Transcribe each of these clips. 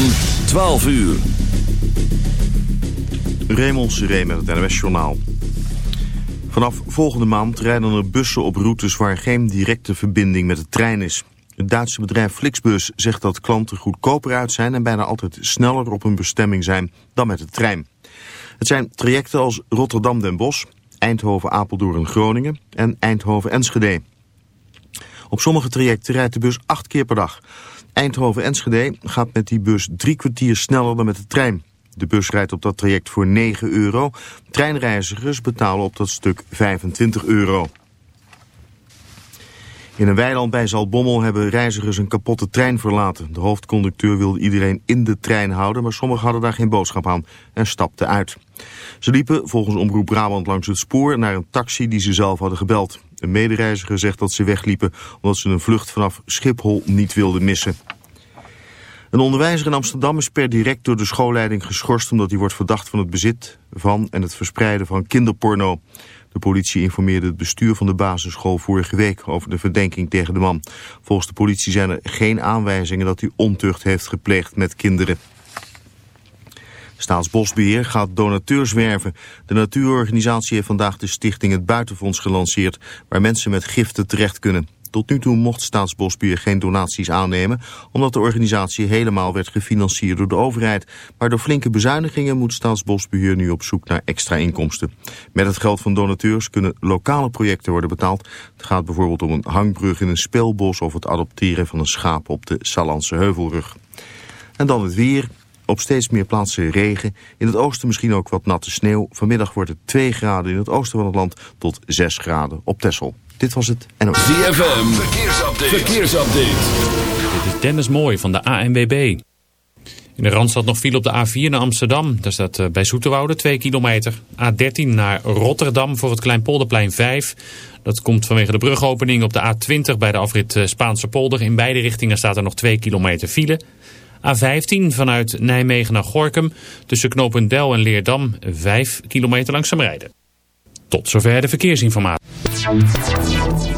van 12 uur. Raymond Seré met het NWS Journaal. Vanaf volgende maand rijden er bussen op routes waar geen directe verbinding met de trein is. Het Duitse bedrijf Flixbus zegt dat klanten goedkoper uit zijn en bijna altijd sneller op hun bestemming zijn dan met de trein. Het zijn trajecten als Rotterdam-Den Bosch, Eindhoven-Apeldoorn-Groningen en Eindhoven-Enschede. Op sommige trajecten rijdt de bus acht keer per dag. Eindhoven-Enschede gaat met die bus drie kwartier sneller dan met de trein. De bus rijdt op dat traject voor 9 euro. Treinreizigers betalen op dat stuk 25 euro. In een weiland bij Zaltbommel hebben reizigers een kapotte trein verlaten. De hoofdconducteur wilde iedereen in de trein houden, maar sommigen hadden daar geen boodschap aan en stapten uit. Ze liepen volgens Omroep Brabant langs het spoor naar een taxi die ze zelf hadden gebeld. Een medereiziger zegt dat ze wegliepen omdat ze een vlucht vanaf Schiphol niet wilden missen. Een onderwijzer in Amsterdam is per direct door de schoolleiding geschorst... omdat hij wordt verdacht van het bezit van en het verspreiden van kinderporno. De politie informeerde het bestuur van de basisschool vorige week over de verdenking tegen de man. Volgens de politie zijn er geen aanwijzingen dat hij ontucht heeft gepleegd met kinderen. Staatsbosbeheer gaat donateurs werven. De natuurorganisatie heeft vandaag de stichting Het Buitenfonds gelanceerd... waar mensen met giften terecht kunnen. Tot nu toe mocht Staatsbosbeheer geen donaties aannemen... omdat de organisatie helemaal werd gefinancierd door de overheid. Maar door flinke bezuinigingen moet Staatsbosbeheer nu op zoek naar extra inkomsten. Met het geld van donateurs kunnen lokale projecten worden betaald. Het gaat bijvoorbeeld om een hangbrug in een speelbos... of het adopteren van een schaap op de Salanse Heuvelrug. En dan het weer. Op steeds meer plaatsen regen. In het oosten misschien ook wat natte sneeuw. Vanmiddag wordt het 2 graden in het oosten van het land tot 6 graden op Texel. Dit was het NOS. ZFM, verkeersupdate. verkeersupdate. Dit is Dennis Mooi van de ANWB. In de Randstad nog viel op de A4 naar Amsterdam. Daar staat eh, bij Zoeterwoude 2 kilometer. A13 naar Rotterdam voor het Kleinpolderplein 5. Dat komt vanwege de brugopening op de A20 bij de afrit eh, Spaanse polder. In beide richtingen staat er nog 2 kilometer file. A15 vanuit Nijmegen naar Gorkum. Tussen Knopendel en Leerdam 5 kilometer langzaam rijden. Tot zover de verkeersinformatie.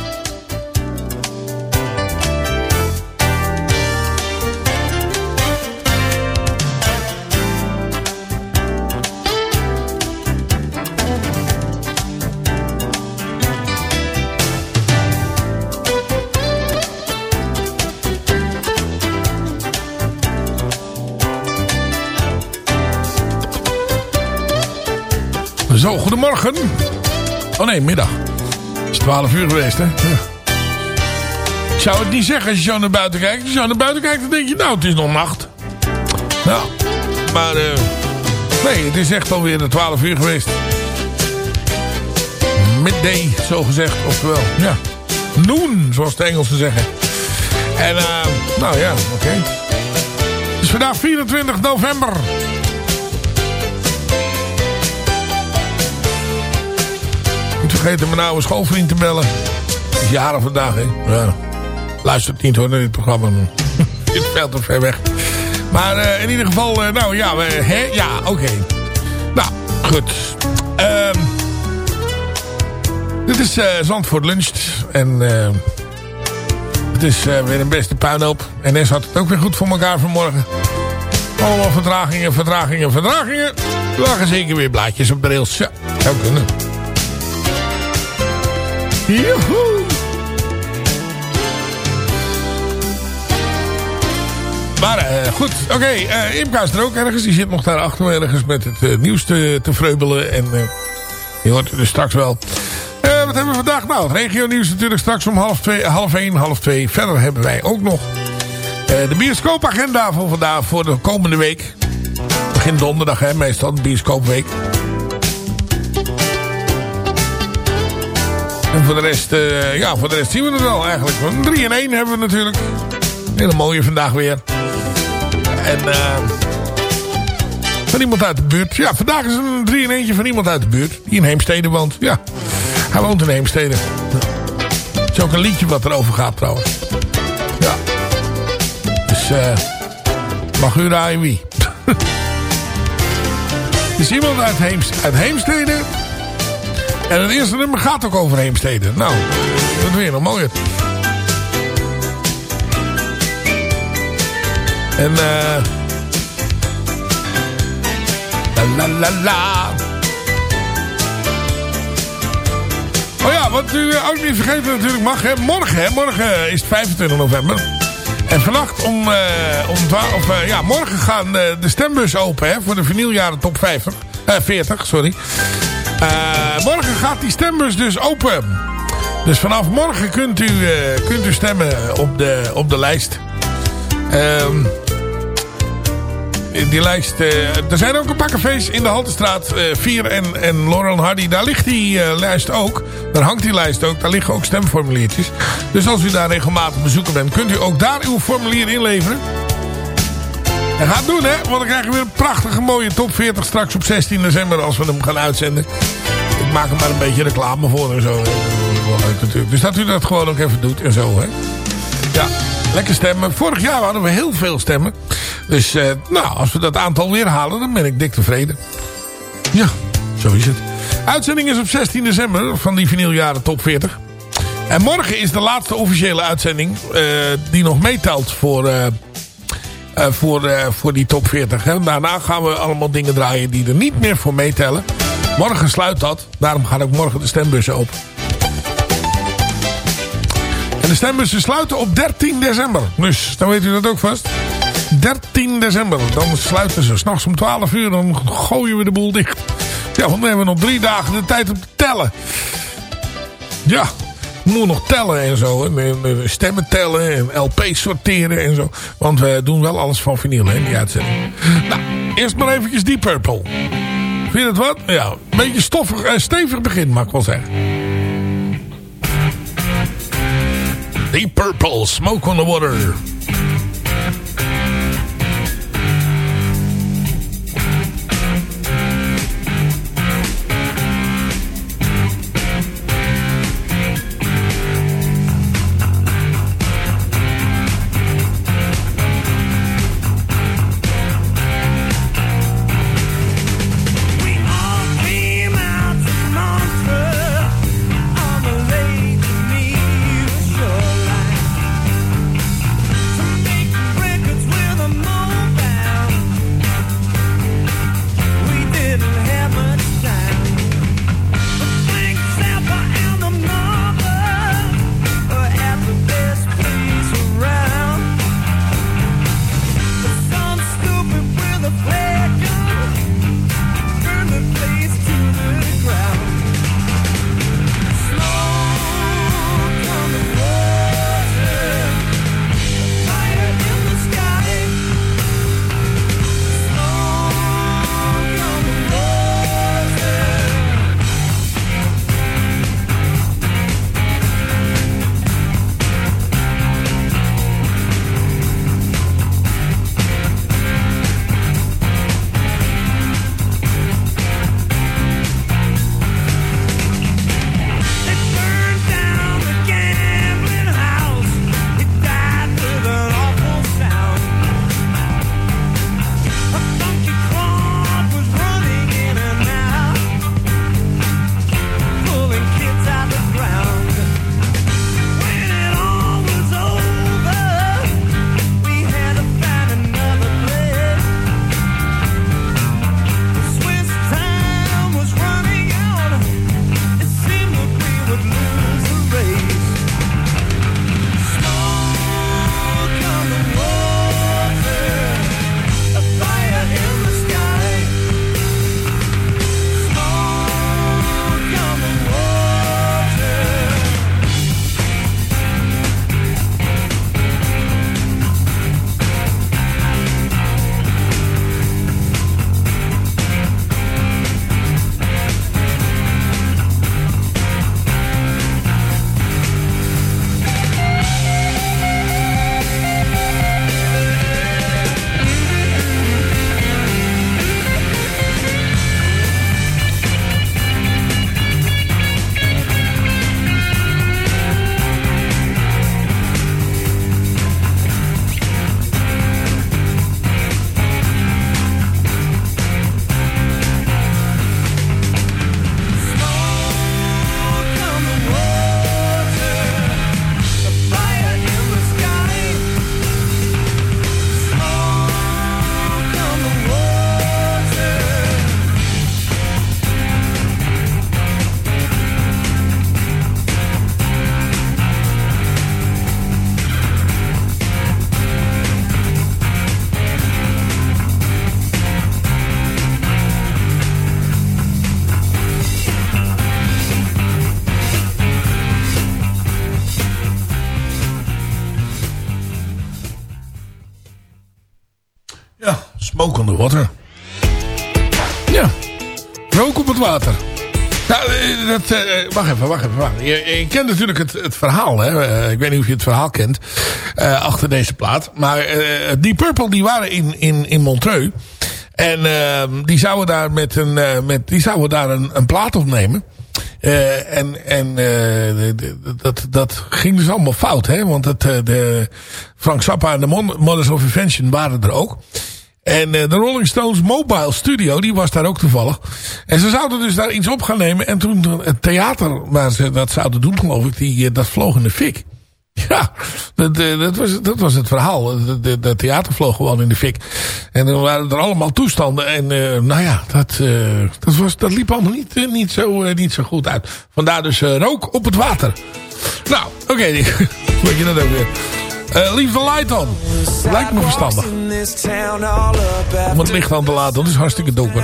Zo, goedemorgen. Oh nee, middag. Het is 12 uur geweest, hè? Ik zou het niet zeggen als je zo naar buiten kijkt. Als je zo naar buiten kijkt, dan denk je, nou, het is nog nacht. Nou, maar uh, nee, het is echt alweer de 12 uur geweest. Midday, zo gezegd, oftewel, ja. Noon, zoals de Engelsen zeggen. En, uh, nou ja, oké. Het is vandaag 24 november. Vergeten mijn oude schoolvriend te bellen. Het is jaren vandaag, hè. Ja. Luistert niet hoor naar dit programma. Is veel te ver weg. Maar uh, in ieder geval, uh, nou ja, we, hè? ja, oké. Nou, goed. Um, dit is uh, Zandvoort Luncht. En het is weer een beste puinhoop. NS had het ook weer goed voor elkaar vanmorgen. Allemaal vertragingen, vertragingen, vertragingen. Er lagen zeker weer blaadjes op de rails. Ja, zou kunnen. Joehoe! Maar uh, goed, oké. Okay, uh, Imka is er ook ergens. Die zit nog daar achter ergens met het uh, nieuws te, te vreubelen. En je hoort het dus straks wel. wat hebben we vandaag? Nou, het regio nieuws natuurlijk straks om half, twee, half één, half twee. Verder hebben wij ook nog de bioscoopagenda voor vandaag, voor de komende week. Begin donderdag, hè, meestal, bioscoopweek. En voor de rest, ja, voor de rest zien we het wel eigenlijk. 3 in 1 hebben we natuurlijk. Hele mooie vandaag weer. En uh, van iemand uit de buurt. Ja, vandaag is een 3 in eentje van iemand uit de buurt. Die in Heemstede woont. Ja, hij woont in Heemstede. Het is ook een liedje wat erover gaat trouwens. Ja. Dus uh, mag u wie. Is iemand uit, Heems, uit Heemstede. En het eerste nummer gaat ook over Heemstede. Nou, dat weer nog mooier. En eh... la la la la. Oh ja, wat u ook niet vergeten natuurlijk mag. Hè. Morgen, hè, morgen is het 25 november. En vannacht om, uh, om 12, of, uh, ja, morgen gaan uh, de stembus open hè, voor de vinyljaren top 50. 40, sorry. Morgen gaat die stembus dus open. Dus vanaf morgen kunt u, kunt u stemmen op de, op de lijst. Um, die lijst... Uh, er zijn ook een paar cafés in de Haltestraat uh, 4 en, en Laurel Hardy. Daar ligt die lijst ook. Daar hangt die lijst ook. Daar liggen ook stemformuliertjes. Dus als u daar regelmatig bezoeken bent... kunt u ook daar uw formulier inleveren. En ga het doen, hè. Want dan krijgen we weer een prachtige mooie top 40 straks op 16 december... als we hem gaan uitzenden. Ik maak er maar een beetje reclame voor en zo. Dus dat u dat gewoon ook even doet en zo, hè. Ja, lekker stemmen. Vorig jaar hadden we heel veel stemmen. Dus uh, nou, als we dat aantal weer halen, dan ben ik dik tevreden. Ja, zo is het. Uitzending is op 16 december van die vinyljaren top 40. En morgen is de laatste officiële uitzending uh, die nog meetelt voor, uh, voor, voor die top 40. Hè. Daarna gaan we allemaal dingen draaien die er niet meer voor meetellen. Morgen sluit dat. Daarom gaan ook morgen de stembussen open. En de stembussen sluiten op 13 december. Dus dan weet u dat ook vast. 13 december. Dan sluiten ze. S'nachts om 12 uur. Dan gooien we de boel dicht. Ja, want dan hebben we nog drie dagen de tijd om te tellen. Ja, we moeten nog tellen en zo. Stemmen tellen en LP's sorteren en zo. Want we doen wel alles van vinyl hè, in die uitzending. Nou, eerst maar eventjes Deep Purple. Vind je het wat? Ja, een beetje stoffig en stevig begin, mag ik wel zeggen. Deep Purple, Smoke on the Water. Wacht even, wacht even. Wacht. Je, je kent natuurlijk het, het verhaal. Hè? Uh, ik weet niet of je het verhaal kent. Uh, achter deze plaat. Maar die Purple die waren in, in, in Montreux. En ehm, die zouden daar, met een, met, die zouden daar een, een plaat opnemen. Uh, en en dat, dat ging dus allemaal fout. Hè? Want het, de Frank Zappa en de Mothers of Invention waren er ook. En de Rolling Stones Mobile Studio, die was daar ook toevallig. En ze zouden dus daar iets op gaan nemen. En toen het theater waar ze dat zouden doen, geloof ik, die, dat vloog in de fik. Ja, dat, dat, was, dat was het verhaal. De, theater vloog gewoon in de fik. En er waren er allemaal toestanden. En nou ja, dat, dat, was, dat liep allemaal niet, niet, zo, niet zo goed uit. Vandaar dus rook op het water. Nou, oké. Okay, weet je dat ook weer. Leave the light on. Lijkt me verstandig. Om het licht aan te laten, dat is hartstikke donker.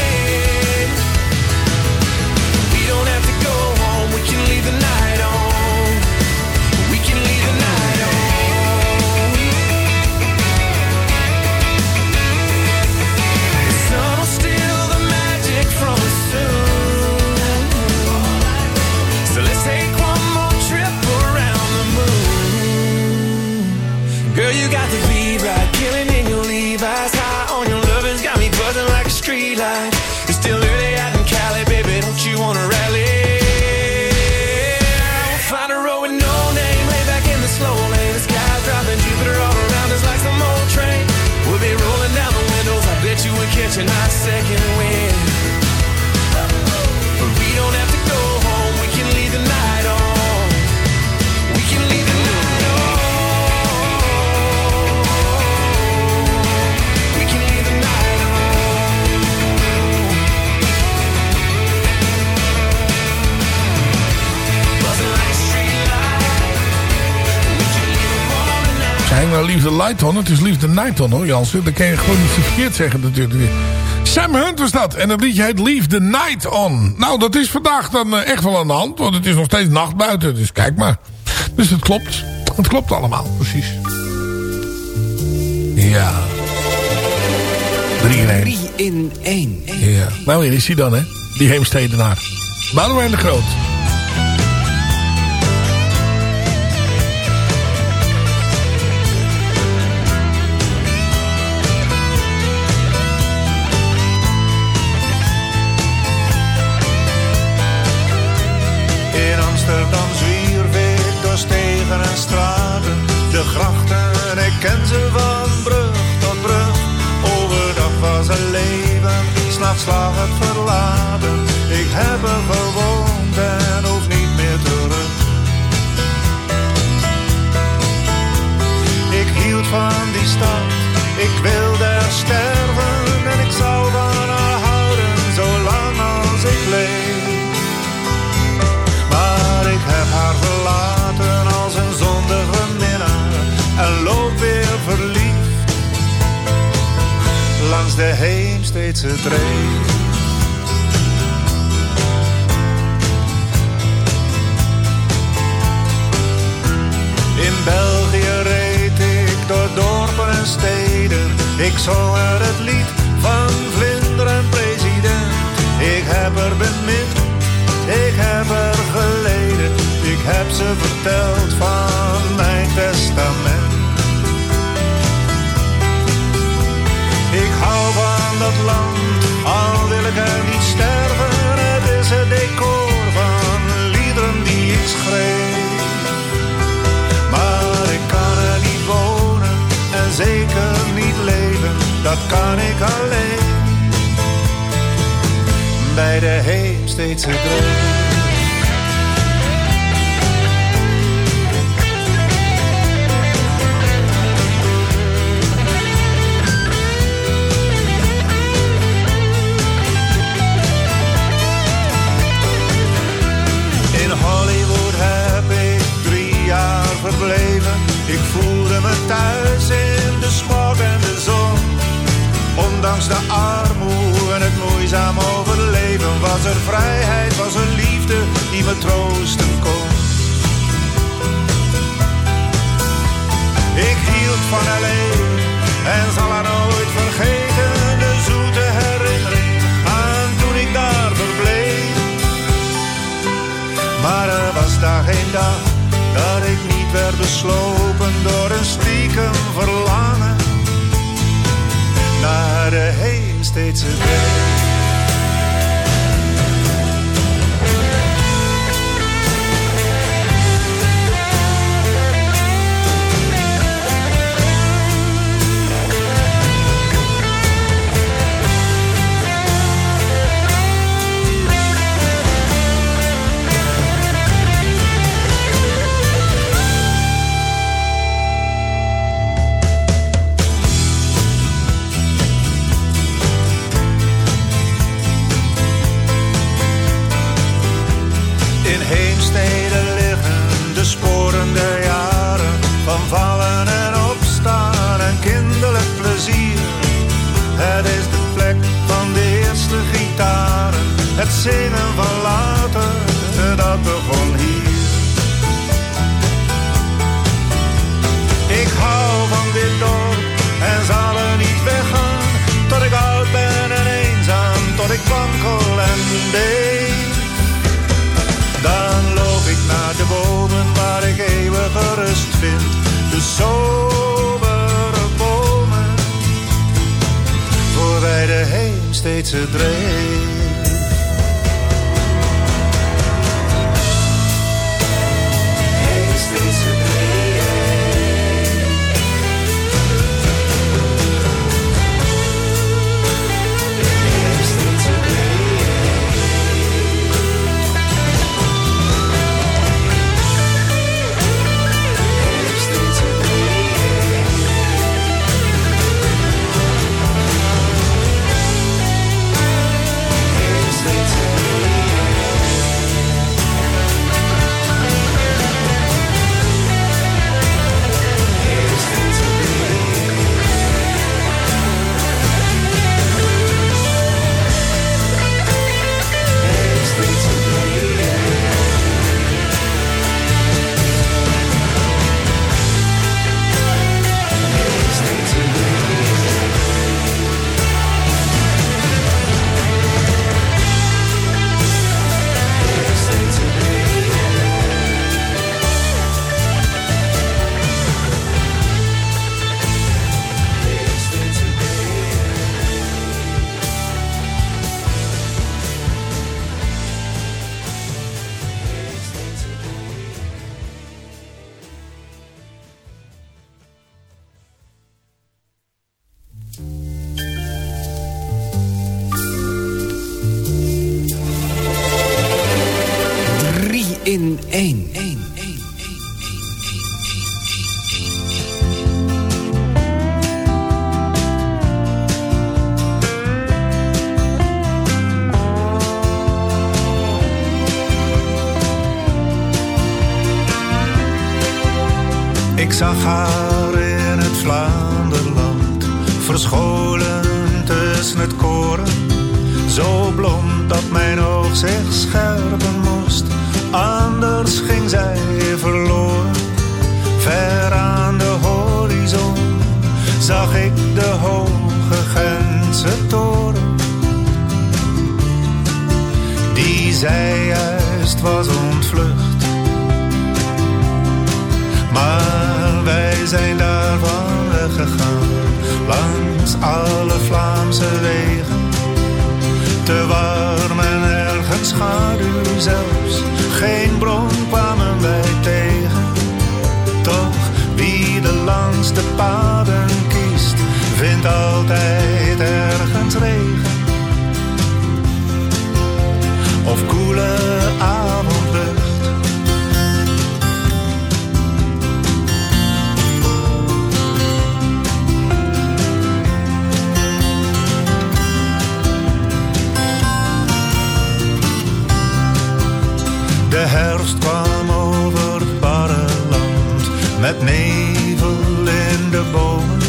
The Light On? Het is the Night On hoor Jansen. Dat kan je gewoon niet verkeerd zeggen natuurlijk. Sam Hunt was dat. En dat liedje heet Leave the Night On. Nou, dat is vandaag dan eh, echt wel aan de hand. Want het is nog steeds nacht buiten. Dus kijk maar. Dus het klopt. Het klopt allemaal, precies. Ja. 3 in 1. 3 in 1. Ja. Nou, hier is hij dan, hè. Die Heemstedenaar. Boudewijn de Groot. Het In België reed ik door dorpen en steden. Ik zong er het lied van Vlinderen president. Ik heb er bemind, ik heb er geleden. Ik heb ze verteld van mijn testament. Al wil ik er niet sterven, het is het decor van liederen die ik schreef. Maar ik kan er niet wonen en zeker niet leven, dat kan ik alleen. Bij de heemsteedse het. te dreef. zag haar in het Vlaanderland, verscholen tussen het koren. Zo blond dat mijn oog zich scherpen moest, anders ging zij verloren. Ver aan de horizon zag ik de hoge Gentse toren. Die zij juist was ontvlucht. Maar wij zijn daarvan weggegaan langs alle Vlaamse wegen. Te warm en ergens schaduw zelfs, geen bron kwamen wij tegen. Toch, wie de langste paden kiest, vindt altijd ergens regen. Of koele avondlucht. De herfst kwam over het barre land met nevel in de bomen.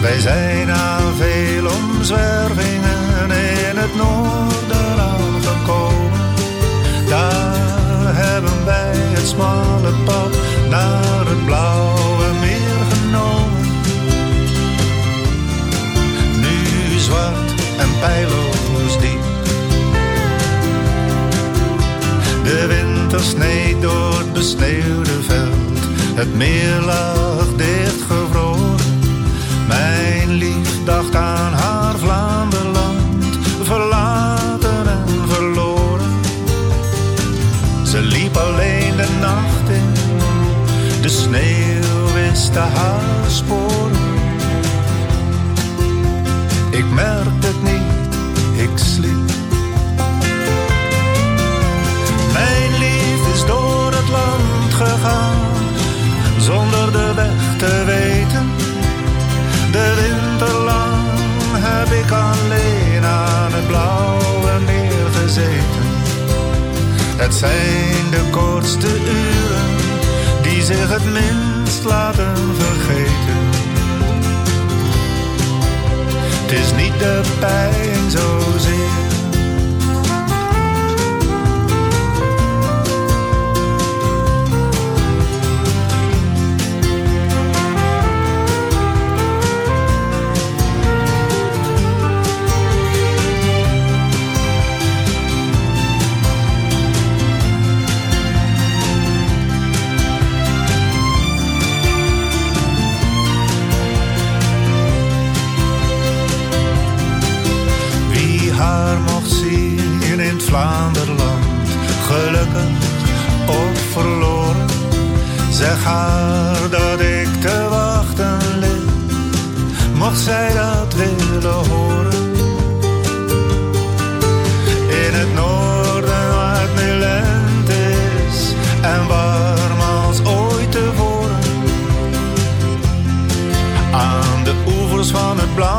Wij zijn aan veel omzwervingen in het noorden aangekomen. Daar hebben wij het smalle pad naar het blauwe meer genomen. Nu zwart en pijloos winter sneed door het besneeuwde veld. Het meer lag dichtgevroren. Mijn lief dacht aan haar Vlaanderland. Verlaten en verloren. Ze liep alleen de nacht in. De sneeuw wist haar sporen. Ik merkte het niet, ik sliep. De weg te weten. De winter lang heb ik alleen aan het blauwe meer gezeten. Het zijn de kortste uren die zich het minst laten vergeten. Het is niet de pijn zozeer van het blauwe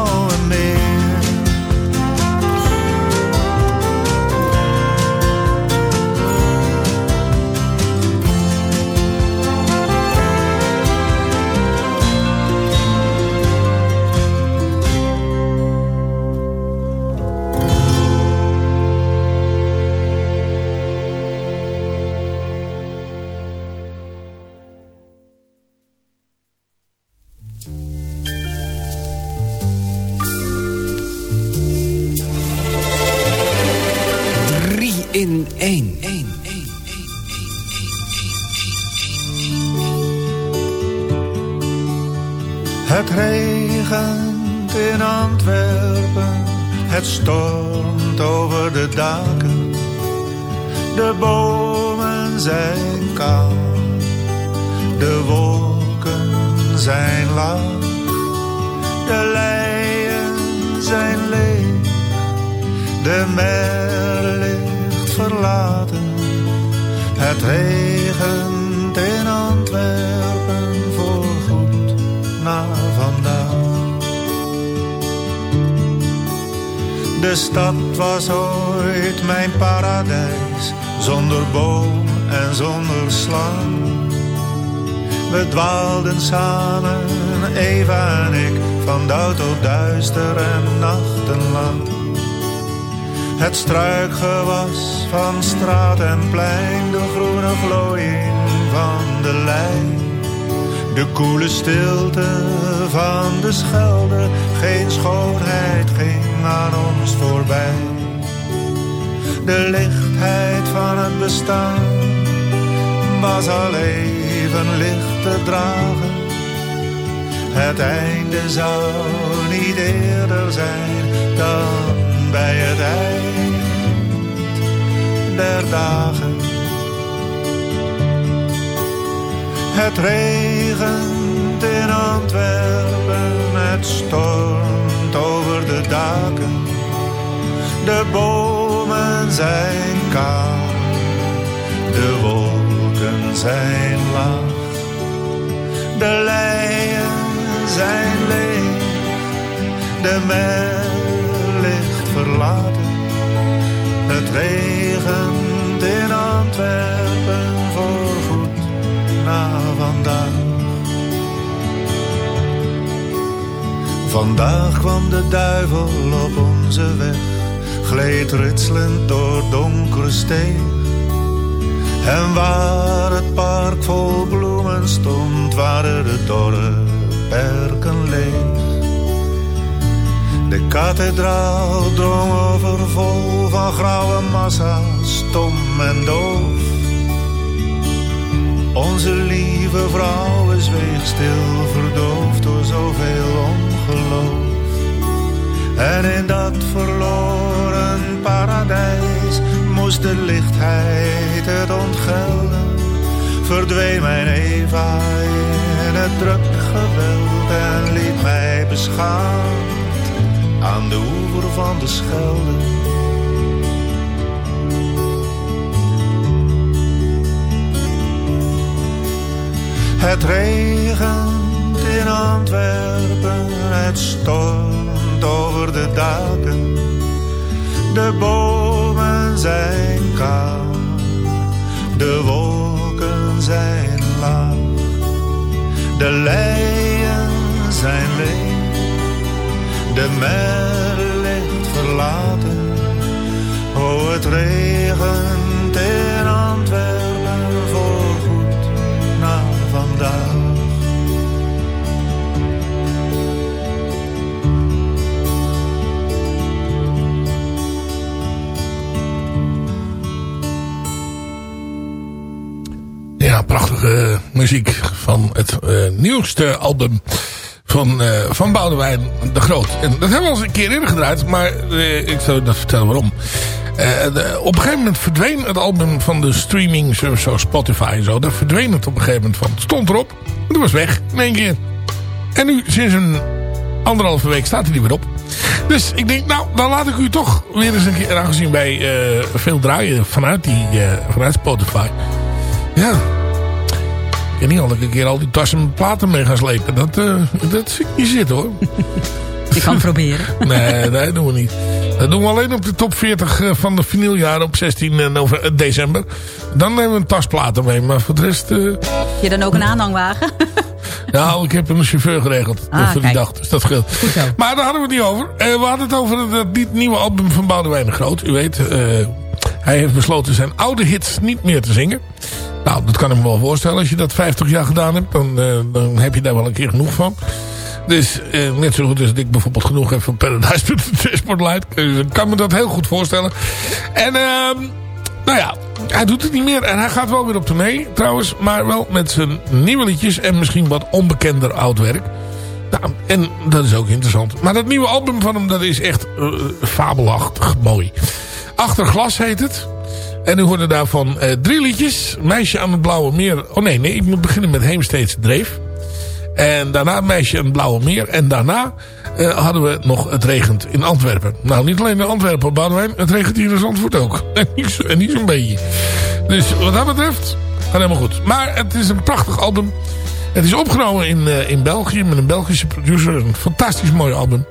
koele stilte van de Schelde, geen schoonheid ging aan ons voorbij. De lichtheid van het bestaan was al even licht te dragen. Het einde zou niet eerder zijn dan bij het eind der dagen. Het regent in Antwerpen, het stormt over de daken. De bomen zijn kaal, de wolken zijn laag. De leien zijn leeg, de mer ligt verlaten. Het regent in Antwerpen vandaag. Vandaag kwam de duivel op onze weg, gleed ritselend door donkere steen. En waar het park vol bloemen stond, waren de dorre perken leeg. De kathedraal drong overvol van grauwe massa, stom en doof. Onze lieve vrouw zweeg stil, verdoofd door zoveel ongeloof. En in dat verloren paradijs moest de lichtheid het ontgelden. Verdween mijn Eva in het druk geweld en liet mij beschaamd aan de oever van de Schelde. Het regent in Antwerpen, het stormt over de daken. De bomen zijn kaal, de wolken zijn laag. De leien zijn leeg, de mer ligt verlaten. Oh, het regent in Antwerpen prachtige muziek van het eh, nieuwste album van, eh, van Boudewijn de Groot. En dat hebben we al eens een keer eerder gedraaid, maar eh, ik zal u dat vertellen waarom. Op een gegeven moment verdween het album van de streaming, zo- zoals Spotify en zo. Daar verdween het op een gegeven moment van. Het stond erop, en het was weg in één keer. En nu, sinds een anderhalve week, staat hij er weer op. Dus ik denk, nou, dan laat ik u toch weer eens een keer, aangezien eh, veel draaien vanuit, die, vanuit Spotify. Ja, ik weet niet al dat ik een keer al die tassen met platen mee gaan slepen. Dat, eh, dat zie ik niet zitten hoor. Je kan proberen. Nee, dat doen we niet. Dat doen we alleen op de top 40 eh, van de vinyljaren op 16 nove- eh, december. Dan nemen we een tasplaten mee. Maar voor de rest... eh, Je dan ook een aanhangwagen? ja, ik heb een chauffeur geregeld Ah, voor die kijk. dag. Dus dat scheelt. Maar daar hadden we het niet over. We hadden het over het niet nieuwe album van Boudewijn de Groot. U weet, hij heeft besloten zijn oude hits niet meer te zingen. Nou, dat kan ik me wel voorstellen. Als je dat 50 jaar gedaan hebt, dan, eh, dan heb je daar wel een keer genoeg van. Dus eh, net zo goed als ik bijvoorbeeld genoeg heb van Paradise Spotlight. Dus ik kan me dat heel goed voorstellen. En ehm nou ja, hij doet het niet meer. En hij gaat wel weer op tournee trouwens. Maar wel met zijn nieuwe liedjes en misschien wat onbekender oud werk. Nou, en dat is ook interessant. Maar dat nieuwe album van hem, dat is echt eh, fabelachtig mooi. Achter glas heet het. En u hoorde daarvan eh, drie liedjes. Meisje aan het Blauwe Meer. Oh nee, nee, ik moet beginnen met Heemsteedse Dreef. En daarna Meisje aan het Blauwe Meer. En daarna eh, hadden we nog Het regent in Antwerpen. Nou, niet alleen in Antwerpen, Boudewijn. Het regent hier in Zandvoort ook. En niet, en niet zo'n beetje. Dus wat dat betreft, gaat helemaal goed. Maar het is een prachtig album. Het is opgenomen in, eh, in België met een Belgische producer. Een fantastisch mooi album.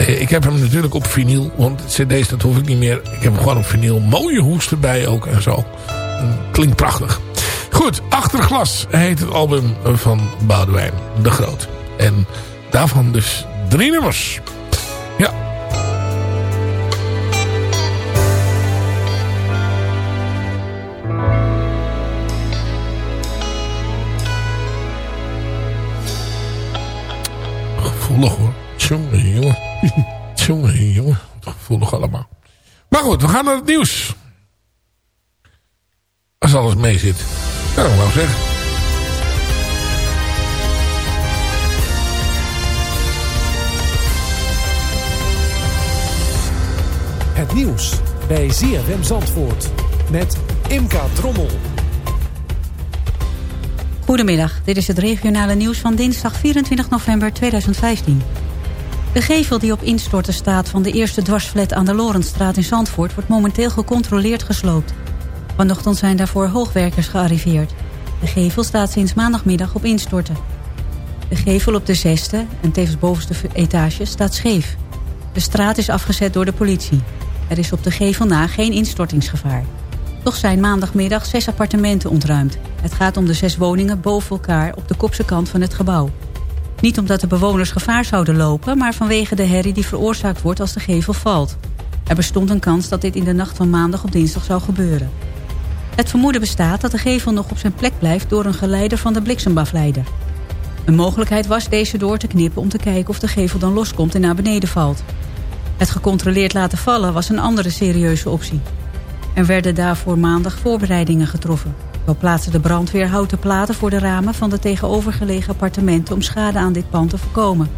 Eh, ik heb hem natuurlijk op vinyl. Want cd's dat hoef ik niet meer. Ik heb hem gewoon op vinyl. Mooie hoest erbij ook en zo. En klinkt prachtig. Goed, Achter Glas heet het album van Boudewijn de Groot. En daarvan dus Drie nummers. Ja. Gevoelig hoor. Jongen, jongen. Jongen, jongen. Gevoelig allemaal. Maar goed, we gaan naar het nieuws. Als alles mee zit. Ja, dat wou ik zeggen. Het nieuws bij ZFM Zandvoort met Imka Drommel. Goedemiddag, dit is het regionale nieuws van dinsdag 24 november 2015. De gevel die op instorten staat van de eerste dwarsflat aan de Lorenstraat in Zandvoort... wordt momenteel gecontroleerd gesloopt. Vanochtend zijn daarvoor hoogwerkers gearriveerd. De gevel staat sinds maandagmiddag op instorten. De gevel op de zesde en tevens bovenste etage staat scheef. De straat is afgezet door de politie. Er is op de gevel na geen instortingsgevaar. Toch zijn maandagmiddag zes appartementen ontruimd. Het gaat om de zes woningen boven elkaar op de kopse kant van het gebouw. Niet omdat de bewoners gevaar zouden lopen... maar vanwege de herrie die veroorzaakt wordt als de gevel valt. Er bestond een kans dat dit in de nacht van maandag op dinsdag zou gebeuren. Het vermoeden bestaat dat de gevel nog op zijn plek blijft... door een geleider van de bliksemafleider. Een mogelijkheid was deze door te knippen om te kijken of de gevel dan loskomt en naar beneden valt. Het gecontroleerd laten vallen was een andere serieuze optie. Er werden daarvoor maandag voorbereidingen getroffen. Zo plaatste de brandweer houten platen voor de ramen van de tegenovergelegen appartementen om schade aan dit pand te voorkomen.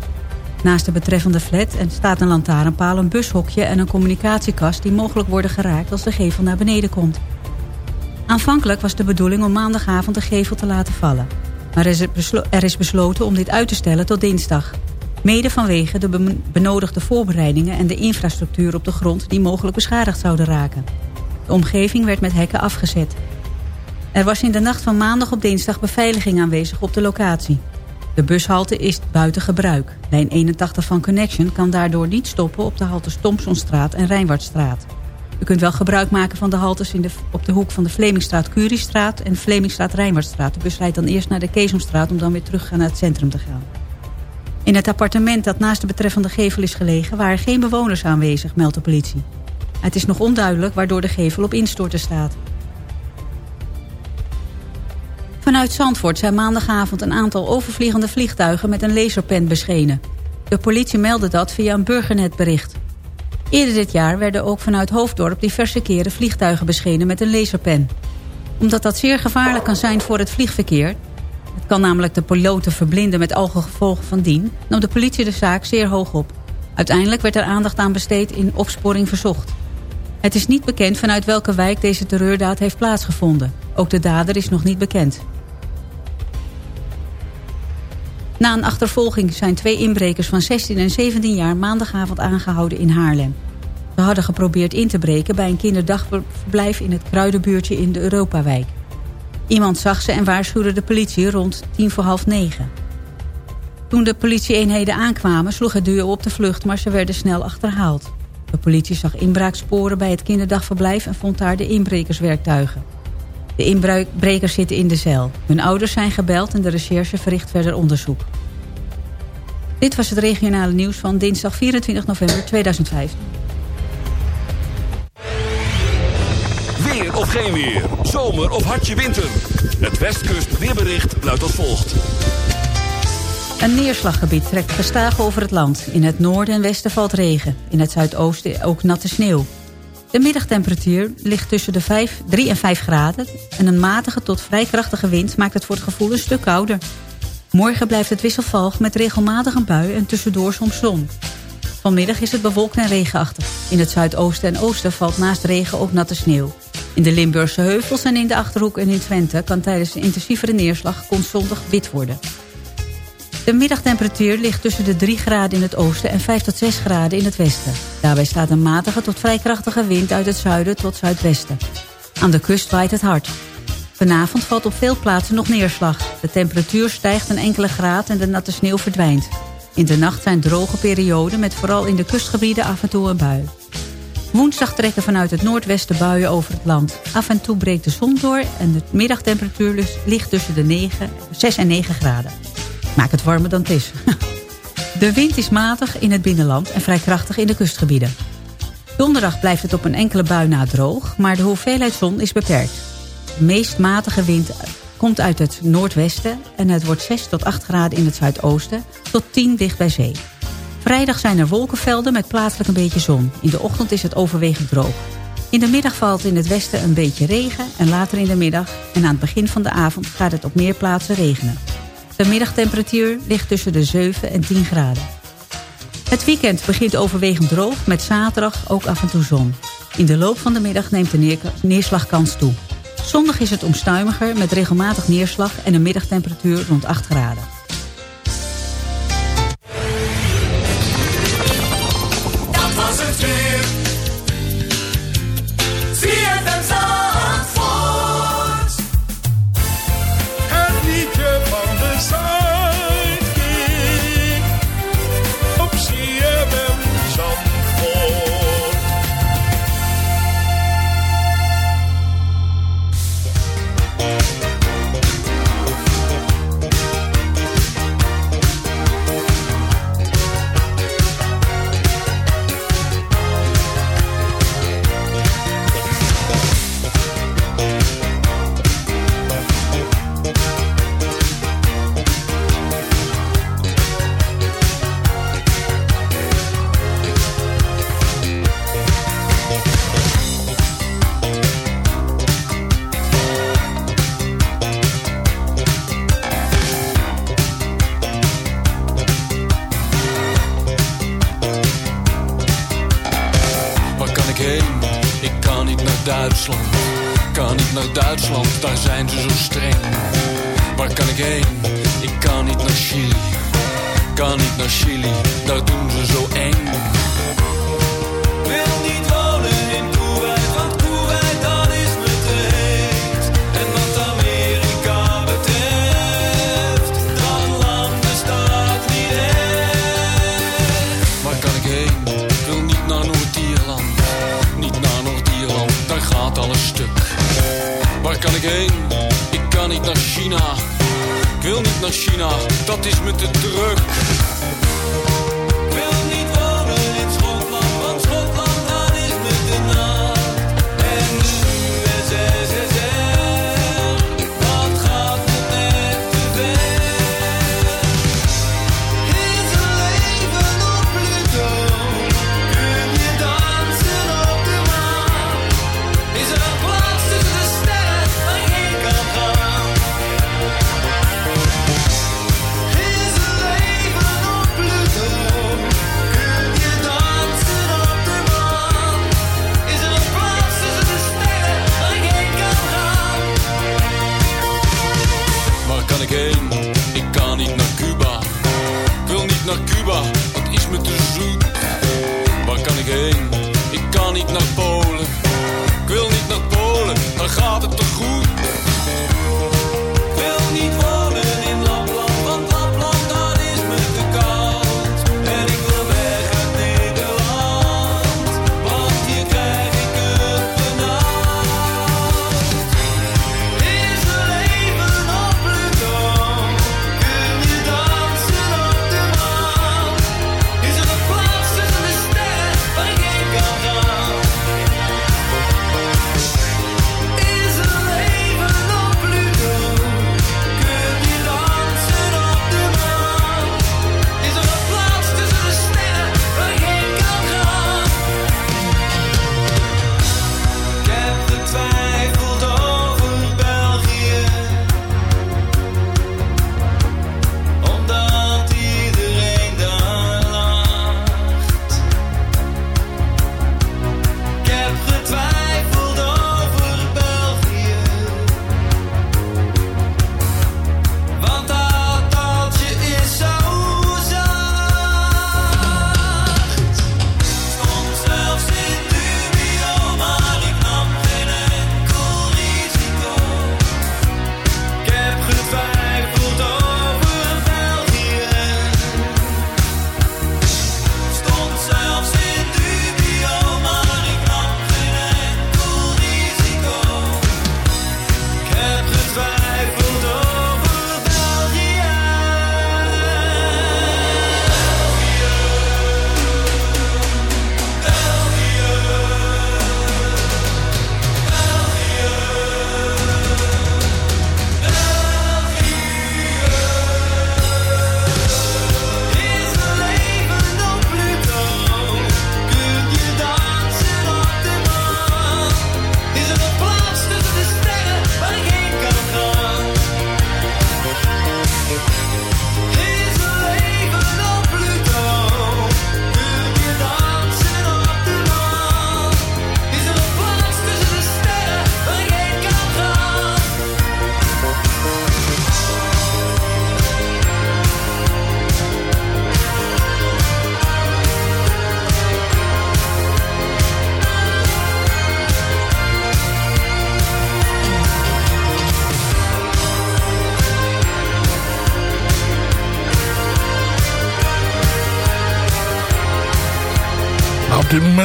Naast de betreffende flat staat een lantaarnpaal, een bushokje en een communicatiekast die mogelijk worden geraakt als de gevel naar beneden komt. Aanvankelijk was de bedoeling om maandagavond de gevel te laten vallen. Maar er is besloten om dit uit te stellen tot dinsdag. Mede vanwege de benodigde voorbereidingen en de infrastructuur op de grond die mogelijk beschadigd zouden raken. De omgeving werd met hekken afgezet. Er was in de nacht van maandag op dinsdag beveiliging aanwezig op de locatie. De bushalte is buiten gebruik. Lijn 81 van Connection kan daardoor niet stoppen op de haltes Thompsonstraat en Rijnwaardstraat. U kunt wel gebruik maken van de haltes in de, op de hoek van de Vlemingstraat-Curiestraat en Vlemingstraat-Rijnwaardstraat. De bus rijdt dan eerst naar de Keesomstraat om dan weer terug naar het centrum te gaan. In het appartement dat naast de betreffende gevel is gelegen... waren geen bewoners aanwezig, meldt de politie. Het is nog onduidelijk waardoor de gevel op instorten staat. Vanuit Zandvoort zijn maandagavond een aantal overvliegende vliegtuigen... met een laserpen beschenen. De politie meldde dat via een burgernetbericht. Eerder dit jaar werden ook vanuit Hoofddorp diverse keren vliegtuigen beschenen met een laserpen. Omdat dat zeer gevaarlijk kan zijn voor het vliegverkeer kan namelijk de piloten verblinden met gevolgen van dien... nam de politie de zaak zeer hoog op. Uiteindelijk werd er aandacht aan besteed in opsporing verzocht. Het is niet bekend vanuit welke wijk deze terreurdaad heeft plaatsgevonden. Ook de dader is nog niet bekend. Na een achtervolging zijn twee inbrekers van 16 en 17 jaar maandagavond aangehouden in Haarlem. Ze hadden geprobeerd in te breken bij een kinderdagverblijf in het Kruidenbuurtje in de Europawijk. Iemand zag ze en waarschuwde de politie rond tien voor half negen. Toen de politieeenheden aankwamen sloeg het duo op de vlucht... maar ze werden snel achterhaald. De politie zag inbraaksporen bij het kinderdagverblijf... en vond daar de inbrekerswerktuigen. De inbrekers zitten in de cel. Hun ouders zijn gebeld en de recherche verricht verder onderzoek. Dit was het regionale nieuws van dinsdag 24 november 2015. Weer of geen weer. Zomer of hartje winter. Het Westkust weerbericht luidt als volgt. Een neerslaggebied trekt gestaag over het land. In het noorden en westen valt regen. In het zuidoosten ook natte sneeuw. De middagtemperatuur ligt tussen de 5, 3 en 5 graden... en een matige tot vrij krachtige wind maakt het voor het gevoel een stuk kouder. Morgen blijft het wisselvalg met regelmatig een bui en tussendoor soms zon. Vanmiddag is het bewolkt en regenachtig. In het zuidoosten en oosten valt naast regen ook natte sneeuw. In de Limburgse heuvels en in de Achterhoek en in Twente... kan tijdens een intensievere neerslag constondig wit worden. De middagtemperatuur ligt tussen de 3 graden in het oosten... en 5 tot 6 graden in het westen. Daarbij staat een matige tot vrij krachtige wind uit het zuiden tot zuidwesten. Aan de kust waait het hard. Vanavond valt op veel plaatsen nog neerslag. De temperatuur stijgt een enkele graad en de natte sneeuw verdwijnt. In de nacht zijn droge perioden met vooral in de kustgebieden af en toe een bui. Woensdag trekken vanuit het noordwesten buien over het land. Af en toe breekt de zon door en de middagtemperatuur ligt tussen de 9, 6 en 9 graden. Maak het warmer dan het is. De wind is matig in het binnenland en vrij krachtig in de kustgebieden. Donderdag blijft het op een enkele bui na droog, maar de hoeveelheid zon is beperkt. De meest matige wind komt uit het noordwesten en het wordt 6 tot 8 graden in het zuidoosten tot 10 dicht bij zee. Vrijdag zijn er wolkenvelden met plaatselijk een beetje zon. In de ochtend is het overwegend droog. In de middag valt in het westen een beetje regen en later in de middag en aan het begin van de avond gaat het op meer plaatsen regenen. De middagtemperatuur ligt tussen de 7 en 10 graden. Het weekend begint overwegend droog met zaterdag ook af en toe zon. In de loop van de middag neemt de neerslagkans toe. Zondag is het omstuimiger met regelmatig neerslag en een middagtemperatuur rond 8 graden.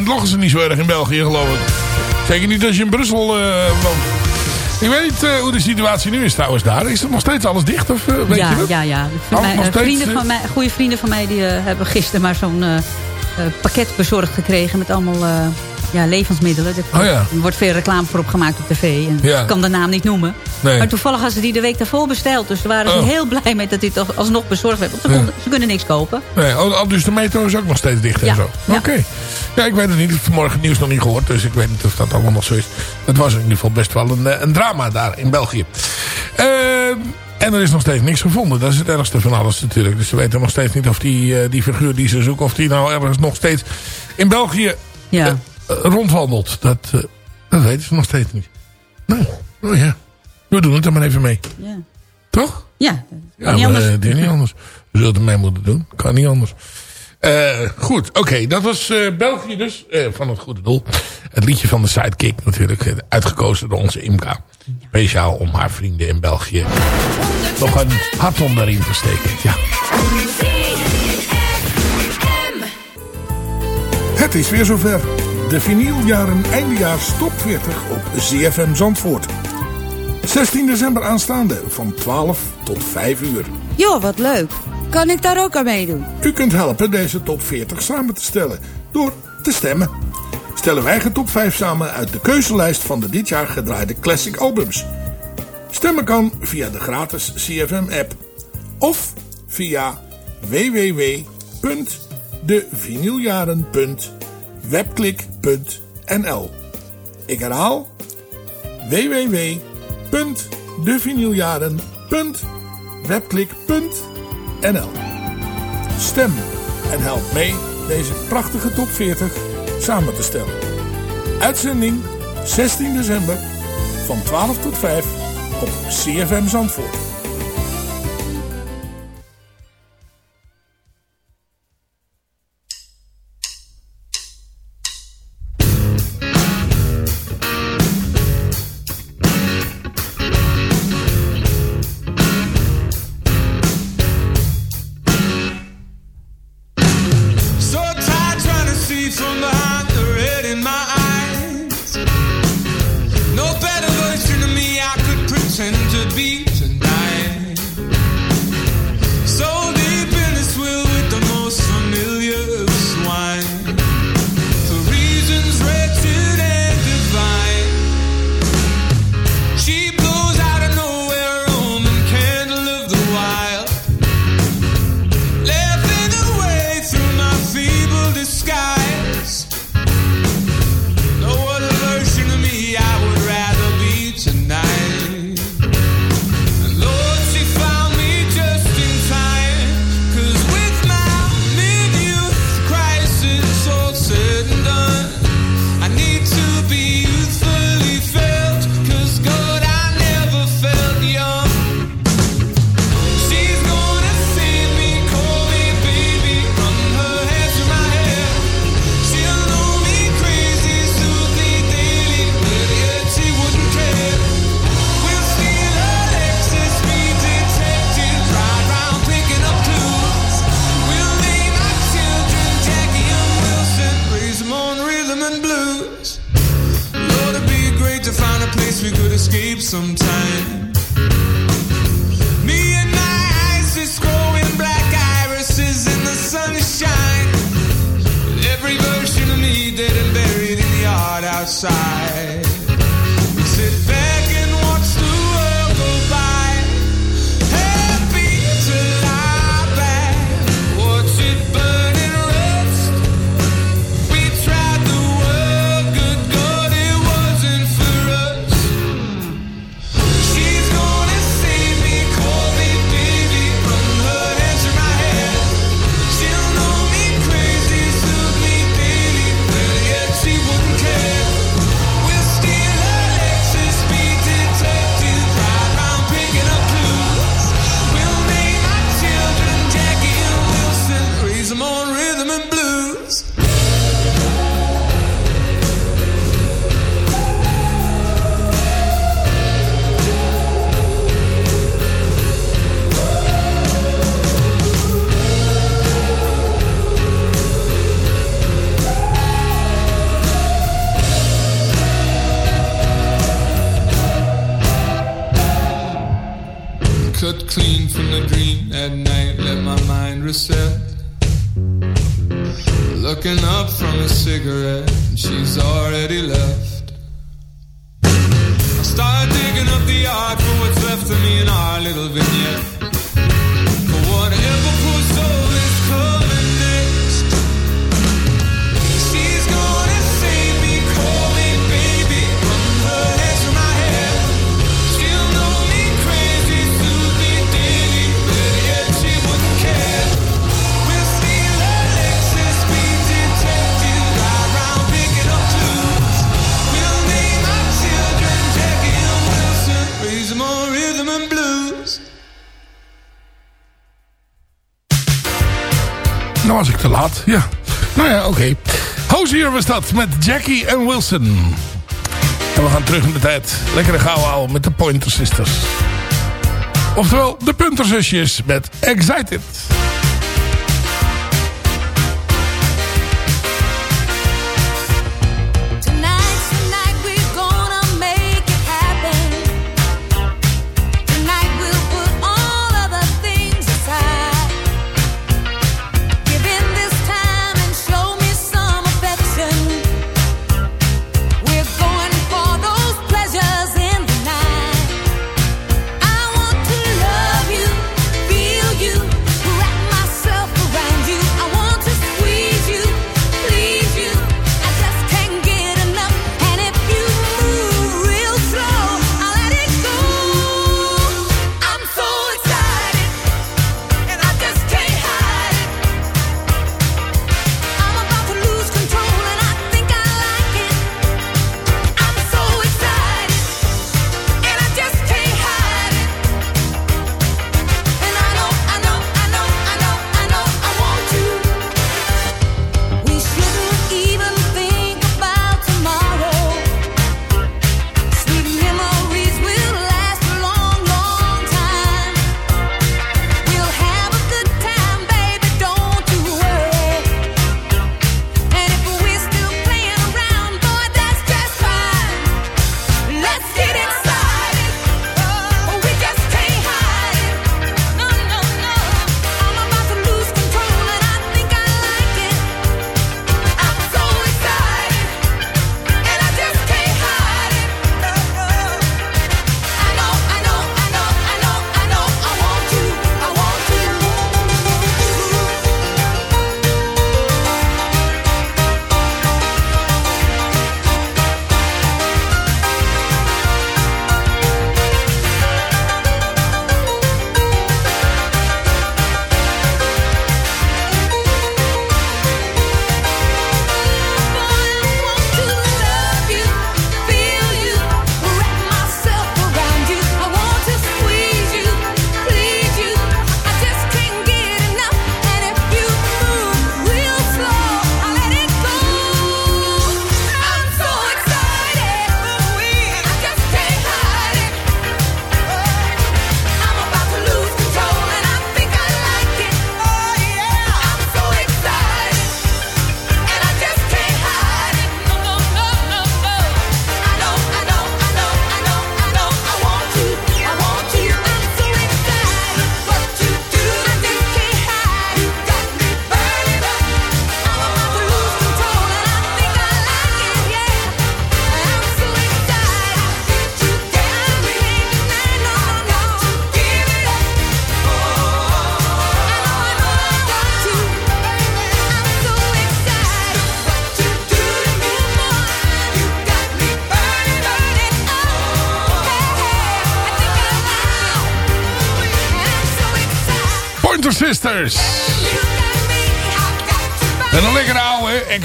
Moment lachen ze niet zo erg in België, geloof ik. Zeker niet als je in Brussel eh, woont. Ik weet niet eh, hoe de situatie nu is trouwens daar. Is er nog steeds alles dicht? Of, eh, weet ja, je ja, ja. Steeds, mij, goede vrienden van mij die hebben gisteren maar zo'n pakket bezorgd gekregen met allemaal ja, levensmiddelen. Er Oh ja. er wordt veel reclame voor opgemaakt op tv. En Ja. Ik kan de naam niet noemen. Nee. Maar toevallig hadden ze die de week daarvoor besteld. Dus daar waren ze Oh. heel blij mee dat het alsnog bezorgd werd. Want ze, konden, ze kunnen niks kopen. Nee, oh, oh, dus de metro is ook nog steeds dicht en zo. Oké. Ja, ik weet het niet. Ik heb vanmorgen het nieuws nog niet gehoord. Dus ik weet niet of dat allemaal nog zo is. Het was in ieder geval best wel een, eh, een drama daar in België. Ehm, en er is nog steeds niks gevonden. Dat is het ergste van alles natuurlijk. Dus ze weten nog steeds niet of die, eh, die figuur die ze zoeken... of die nou ergens nog steeds in België Ja. eh, eh, rondwandelt. Dat, eh, dat weten ze nog steeds niet. Nou, oh ja. We doen het er maar even mee. Ja. Toch? Ja, dat Ja, niet maar, anders. eh, het is niet anders. We zullen het ermee moeten doen. Kan niet anders. Eh, goed, oké. dat was eh, België dus. eh, van het goede doel. Het liedje van de Sidekick natuurlijk. eh, Uitgekozen door onze Imka. Speciaal om haar vrienden in België nog een hart onderin te steken. Ja. Het is weer zover. De vinyljaren eindejaars top 40 op ZFM Zandvoort. 16 december aanstaande van 12 tot 5 uur. Joh, wat leuk. Kan ik daar ook aan meedoen? U kunt helpen deze top 40 samen te stellen door te stemmen. Stellen wij eigen top 5 samen uit de keuzelijst van de dit jaar gedraaide classic albums. Stemmen kan via de gratis CFM app of via www.devinyljaren.webklik.nl Ik herhaal www.devinyljaren.webklik.nl Stem en help mee deze prachtige top 40 samen te stellen. Uitzending 16 december van 12 tot 5 op CFM Zandvoort. cigarette. She's all Ah, oké. Okay. hier was dat met Jackie en Wilson. En we gaan terug in de tijd. Lekkere gauw al met de Pointer Sisters. Oftewel, de Punterzusjes met Excited.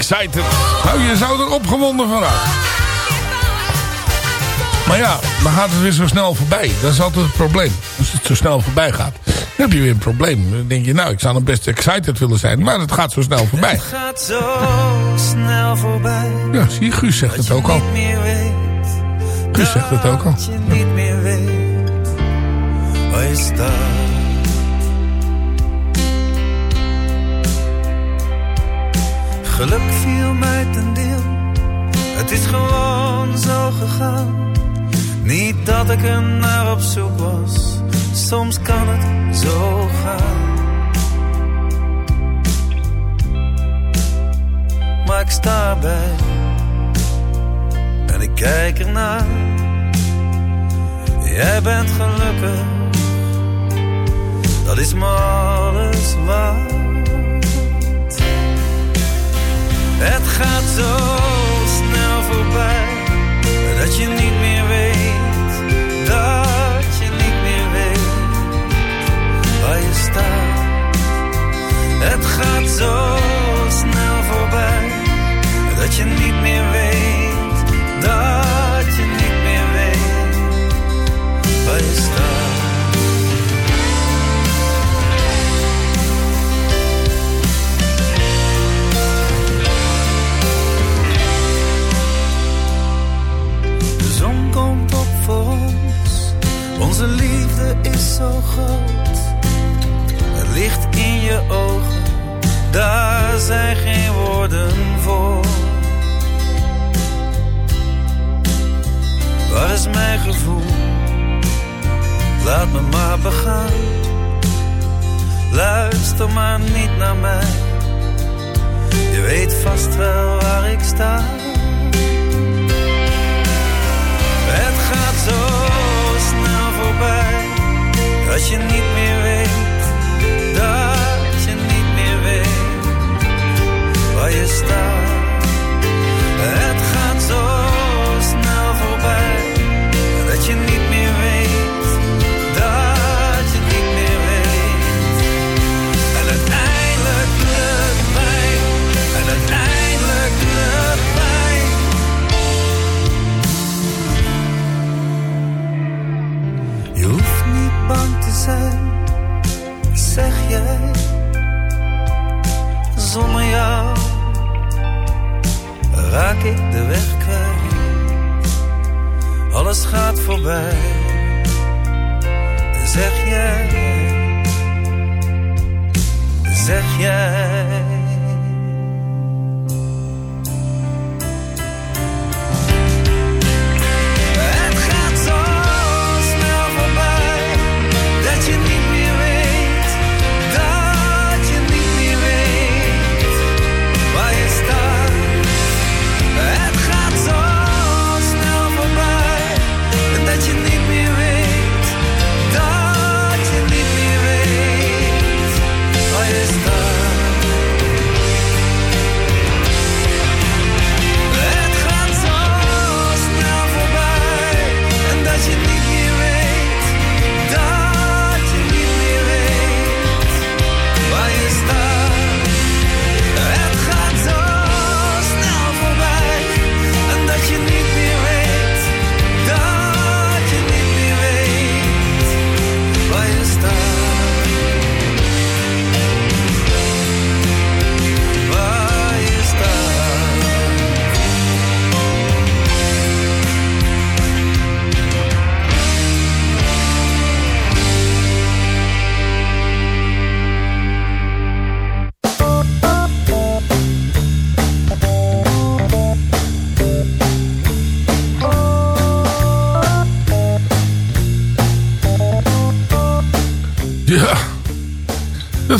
excited. Nou, je zou er opgewonden van raken. Maar ja, dan gaat het weer zo snel voorbij. Dat is altijd het probleem. Als het zo snel voorbij gaat, dan heb je weer een probleem. Dan denk je, nou, ik zou dan best excited willen zijn. Maar het gaat zo snel voorbij. Het gaat zo snel voorbij. Ja, zie Guus zegt het ook al. Guus zegt het ook al. dat. Geluk viel mij ten deel, het is gewoon zo gegaan. Niet dat ik er naar op zoek was, soms kan het zo gaan. Maar ik sta bij en ik kijk ernaar. Jij bent gelukkig, dat is alles waar. Het gaat zo snel voorbij Zeg jij.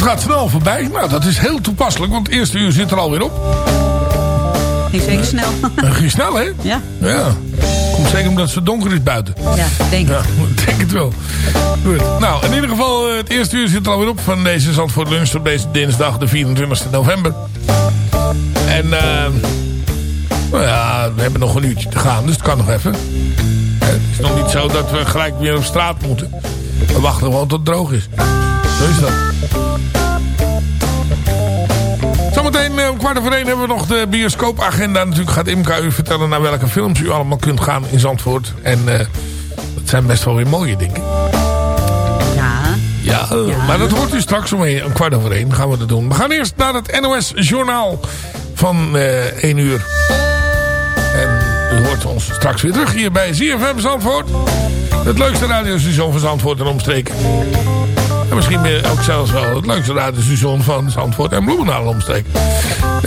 Gaat snel voorbij. Nou, dat is heel toepasselijk, want het eerste uur zit er alweer op. Ging zeker snel. Het ging snel, hè? Ja. Ja. Komt zeker omdat het zo donker is buiten. Ja, denk ik. Ja, ik denk het wel. Goed. Nou, in ieder geval, eh, het eerste uur zit er alweer op van deze Zandvoort Lunch op deze dinsdag, de 24 november. En, eh, nou ja, we hebben nog een uurtje te gaan, dus het kan nog even. Eh, Het is nog niet zo dat we gelijk weer op straat moeten. We wachten gewoon tot het droog is. Zo is dat. Zometeen eh, om kwart over één hebben we nog de bioscoopagenda. Natuurlijk gaat Imka u vertellen naar welke films u allemaal kunt gaan in Zandvoort. En eh, dat zijn best wel weer mooie, denk ik. Ja. Ja, eh, maar dat hoort u straks om, een- om kwart over één gaan we dat doen. We gaan eerst naar het NOS Journaal van eh 1 uur. En u hoort ons straks weer terug hier bij ZFM Zandvoort. Het leukste radiostation van Zandvoort en omstreken. En misschien ook zelfs wel het leukste radiostation van Zandvoort en Bloemendaal en omstreken.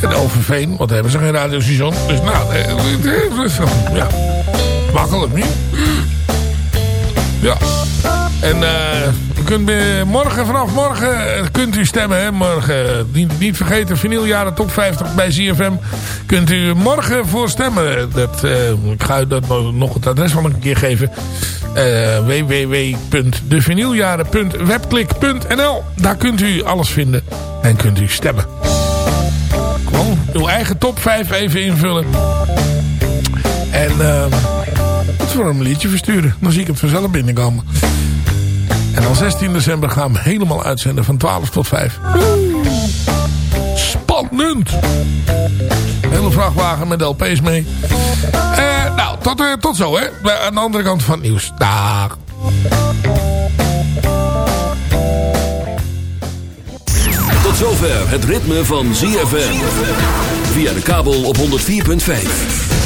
En Overveen, want hebben ze geen radiostation. Dus nou, eh, eh, eh, ja, makkelijk niet. Ja. En eh, kunt eh, morgen, vanaf morgen, eh, kunt u stemmen. Hè? Morgen, niet, niet vergeten, vinyljaren top 50 bij ZFM. Kunt u morgen voor stemmen. Dat, eh, ik ga u dat nog- het adres wel een keer geven. Eh www.devinyljaren.webklik.nl Daar kunt u alles vinden en kunt u stemmen. Gewoon uw eigen top 5 even invullen. En eh dat voor een liedje versturen. Dan zie ik het vanzelf binnenkomen. En dan 16 december gaan we helemaal uitzenden van 12 tot 5. Spannend! Hele vrachtwagen met LP's mee. Eh, nou, tot, eh, tot zo hè. Aan de andere kant van het nieuws. Dag. Tot zover het ritme van ZFM. Via de kabel op 104.5.